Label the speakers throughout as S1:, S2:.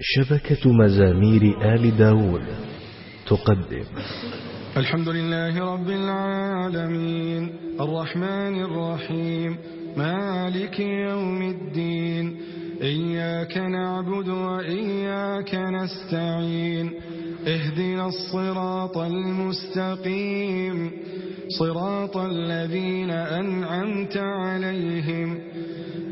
S1: شبكة مزامير آل داود تقدم.
S2: الحمد لله رب العالمين. الرحمن الرحيم. مالك يوم الدين. إياك نعبد وإياك نستعين. اهدنا الصراط المستقيم. صراط الذين أنعمت عليهم.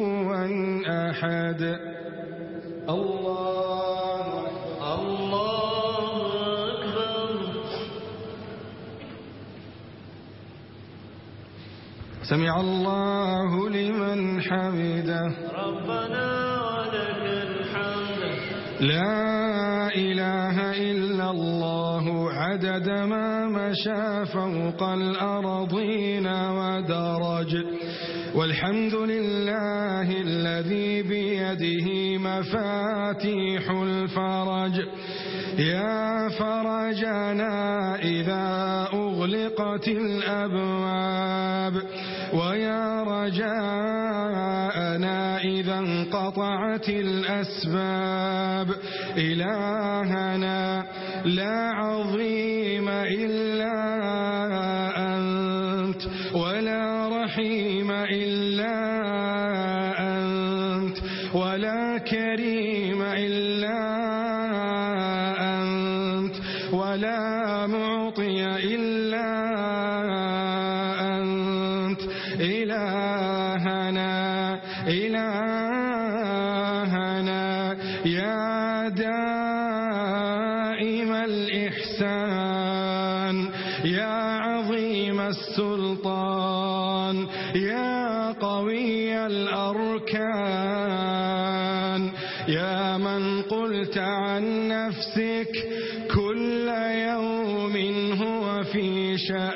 S2: عن أحد. الله الله أكبر. سمع الله لمن حمده.
S3: ربنا ولك الحمد.
S2: لا إله إلا الله عدد ما مشى فوق الأرضين ودرج. والحمد لله الذي بيده مفاتيح الفرج. يا فرجنا إذا أغلقت الأبواب. ويا رجاءنا إذا انقطعت الأسباب. إلهنا لا عظيم إلا الجحيم إلا السلطان. يا قوي الأركان. يا من قلت عن نفسك كل يوم هو في شأن.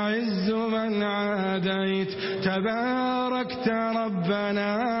S2: تباركت ربنا.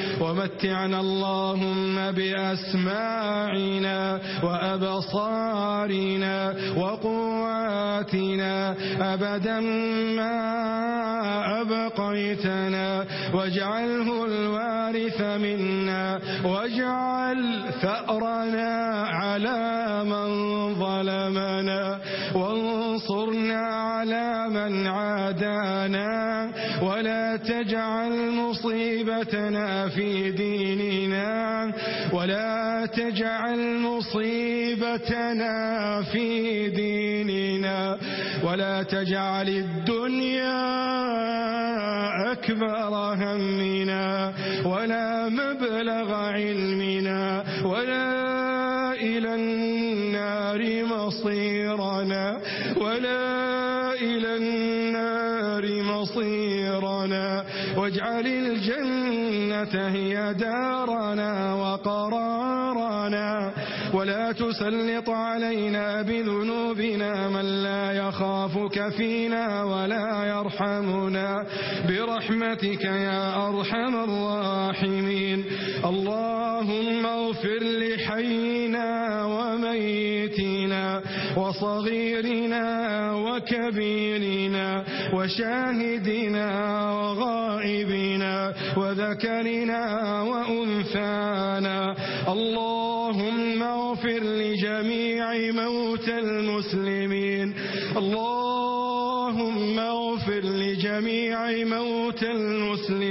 S2: ومتعنا اللهم بأسماعنا وأبصارنا وقواتنا أبدا ما أبقيتنا واجعله الوارث منا واجعل ثأرنا على من ظلمنا والله على من عادانا ولا تجعل مصيبتنا في ديننا ولا تجعل مصيبتنا في ديننا ولا تجعل الدنيا أكبر همنا ولا مبلغ علمنا ولا إلى النار مصيرنا ولا إلى النار مصيرنا واجعل الجنة هي دارنا وقرارنا ولا تسلط علينا بذنوبنا من لا يخافك فينا ولا يرحمنا برحمتك يا أرحم الراحمين اللهم اغفر لحينا وميتنا وصغيرنا وكبيرنا وشاهدنا وغائبنا وذكرنا وأنثانا. اللهم اغفر لجميع موتى المسلمين. اللهم اغفر لجميع موتى المسلمين.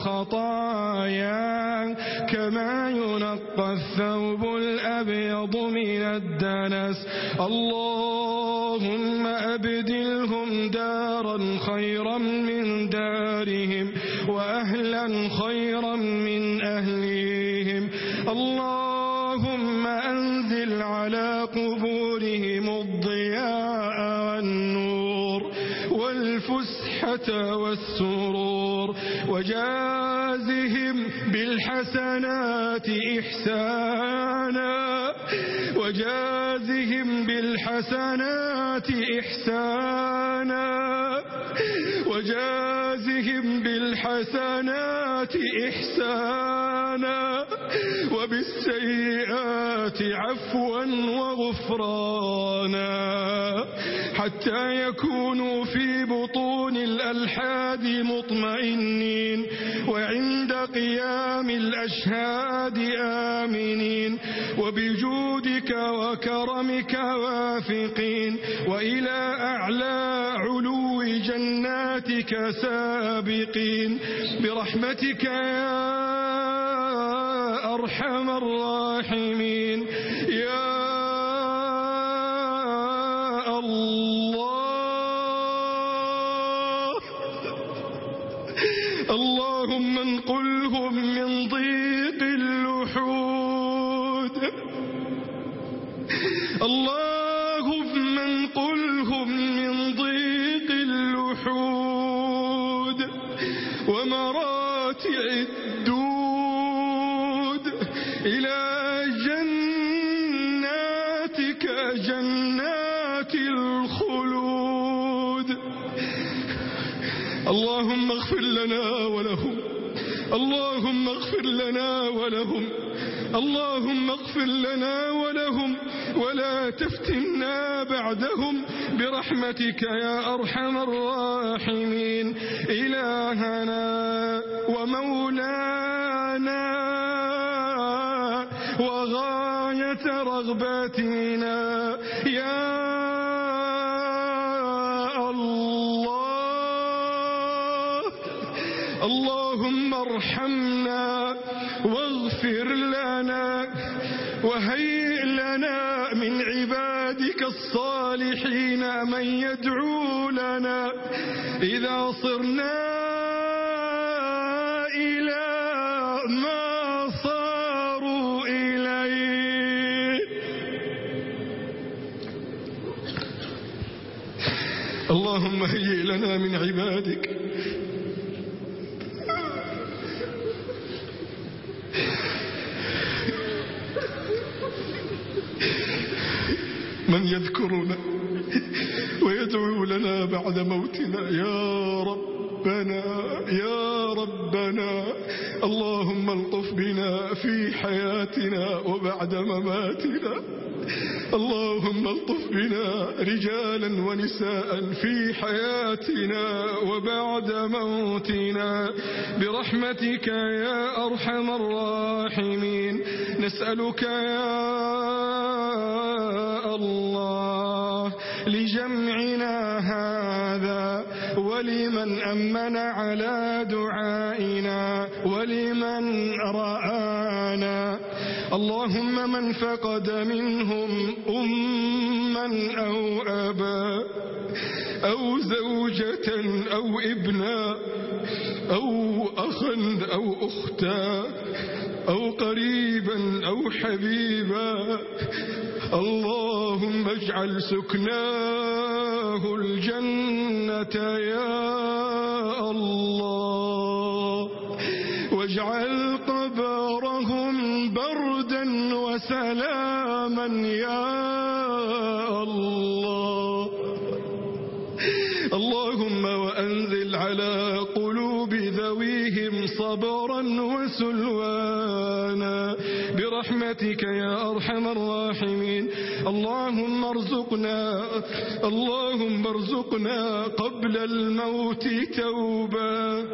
S2: الخطايا كما ينقى الثوب الأبيض من الدنس. اللهم أبدلهم دارا خيرا من دارهم وأهلا خيرا الفسحة والسرور وجازهم بالحسنات إحسانا وجازهم بالحسنات إحسانا وجازهم بالحسنات إحسانا وبالسيئات عفوا وغفرانا حتى يكونوا في بطون الألحاد مطمئنين وعند قيام الأشهاد آمنين وبجودك وكرمك وافقين وإلى أعلى علو جناتك سابقين برحمتك يا أرحم الراحمين اللهم انقلهم من ضيق اللحود اللهم انقلهم من ضيق اللحود ومراتع الدود إلى جناتك جنات الخلود اللهم اغفر لنا ولهم. اللهم اغفر لنا ولهم. اللهم اغفر لنا ولهم. ولا تفتنا بعدهم. برحمتك يا أرحم الراحمين. إلهنا ومولانا وغاية رغباتنا. يا وارحمنا واغفر لنا وهيئ لنا من عبادك الصالحين من يدعو لنا إذا صرنا إلى ما صاروا إليه. اللهم هيئ لنا من عبادك يذكرنا ويدعو لنا بعد موتنا. يا ربنا يا ربنا اللهم الطف بنا في حياتنا وبعد مماتنا. اللهم الطف بنا رجالا ونساء في حياتنا وبعد موتنا. برحمتك يا أرحم الراحمين. نسألك يا الله لجمعنا هذا. ولمن أمن على دعائنا ولمن رآنا اللهم من فقد منهم أما أو أبا أو زوجة أو ابنا أو أخا أو أختا أو قريبا أو حبيبا اللهم اجعل سكناه الجنة يا الله واجعل قبرهم بردا وسلاما يا وسلوانا برحمتك يا أرحم الراحمين. اللهم ارزقنا اللهم ارزقنا قبل الموت توبة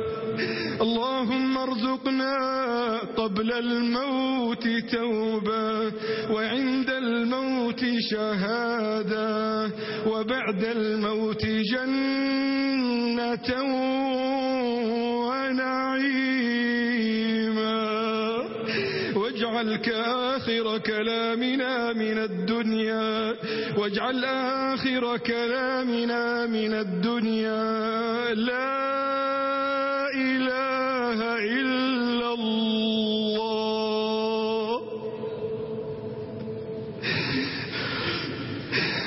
S2: اللهم ارزقنا قبل الموت توبة وعند الموت شهادة وبعد الموت جنة ونعيم. آخر كلامنا من الدنيا واجعل آخر كلامنا من الدنيا. لا إله إلا الله.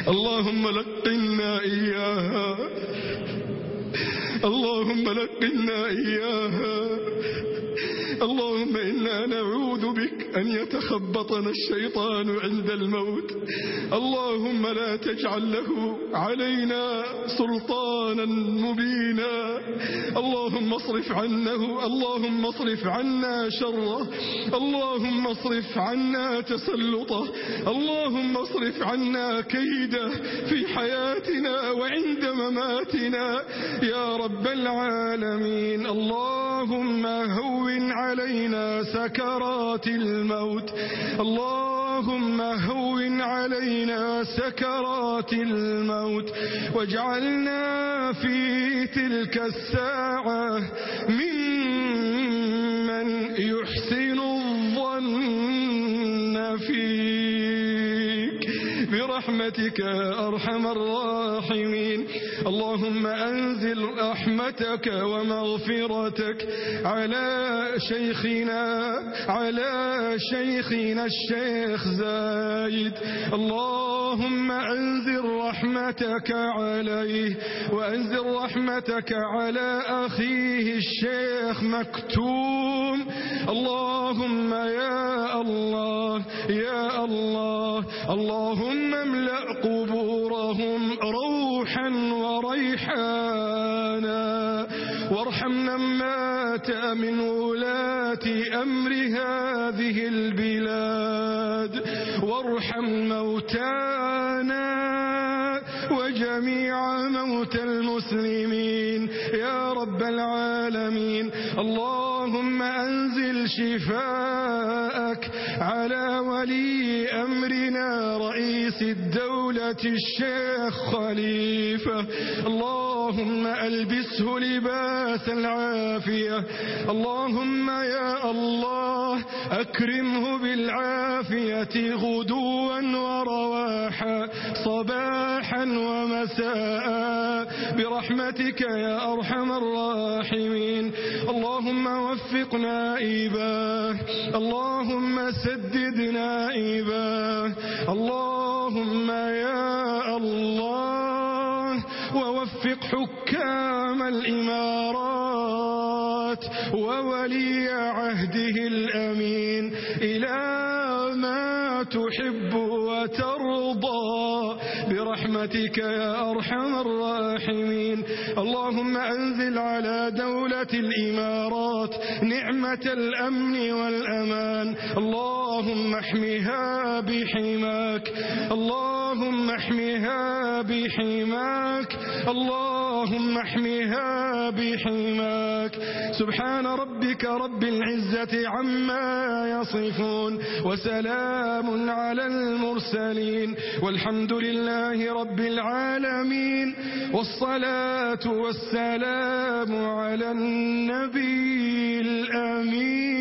S2: اللهم لقنا إياها. اللهم لقنا إياها. اللهم إنا نعوذ بك أن يتخبطنا الشيطان عند الموت. اللهم لا تجعل له علينا سلطانا مبينا. اللهم اصرف عنه اللهم اصرف عنا شره. اللهم اصرف عنا تسلطه. اللهم اصرف عنا كيده في حياتنا وعند مماتنا. يا رب العالمين. اللهم هون علينا سكرات الموت. اللهم هون علينا سكرات الموت. واجعلنا في تلك الساعة ممن يحسن الظن فيه. برحمتك أرحم الراحمين. اللهم أنزل رحمتك ومغفرتك على شيخنا على شيخنا الشيخ زايد. الله اللهم أنزل رحمتك عليه وأنزل رحمتك على أخيه الشيخ مكتوم. اللهم يا الله يا الله اللهم املأ قبورهم روحا وريحانا. وارحمنا ما من ولاة أمر هذه البلاد وارحم موتانا وجميع موتى المسلمين يا رب العالمين اللهم أنزل شفاءك على ولي أمرنا رئيس الدولة الشيخ خليفة الله اللهم ألبسه لباس العافية. اللهم يا الله أكرمه بالعافية غدوا ورواحا صباحا ومساء. برحمتك يا أرحم الراحمين. اللهم وفقنا إيباه. اللهم سددنا إيباه. اللهم يا الله وفق حكام الإمارات وولي عهده الأمين إلى ما تحب وترضى برحمتك يا أرحم الراحمين. اللهم أنزل على دولة الإمارات نعمة الأمن والأمان. اللهم احمها بحماك. اللهم اللهم احميها بحماك اللهم احميها بحماك. سبحان ربك رب العزة عما يصفون وسلام على المرسلين والحمد لله رب العالمين والصلاة والسلام على النبي الأمين.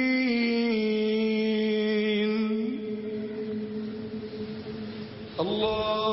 S2: الله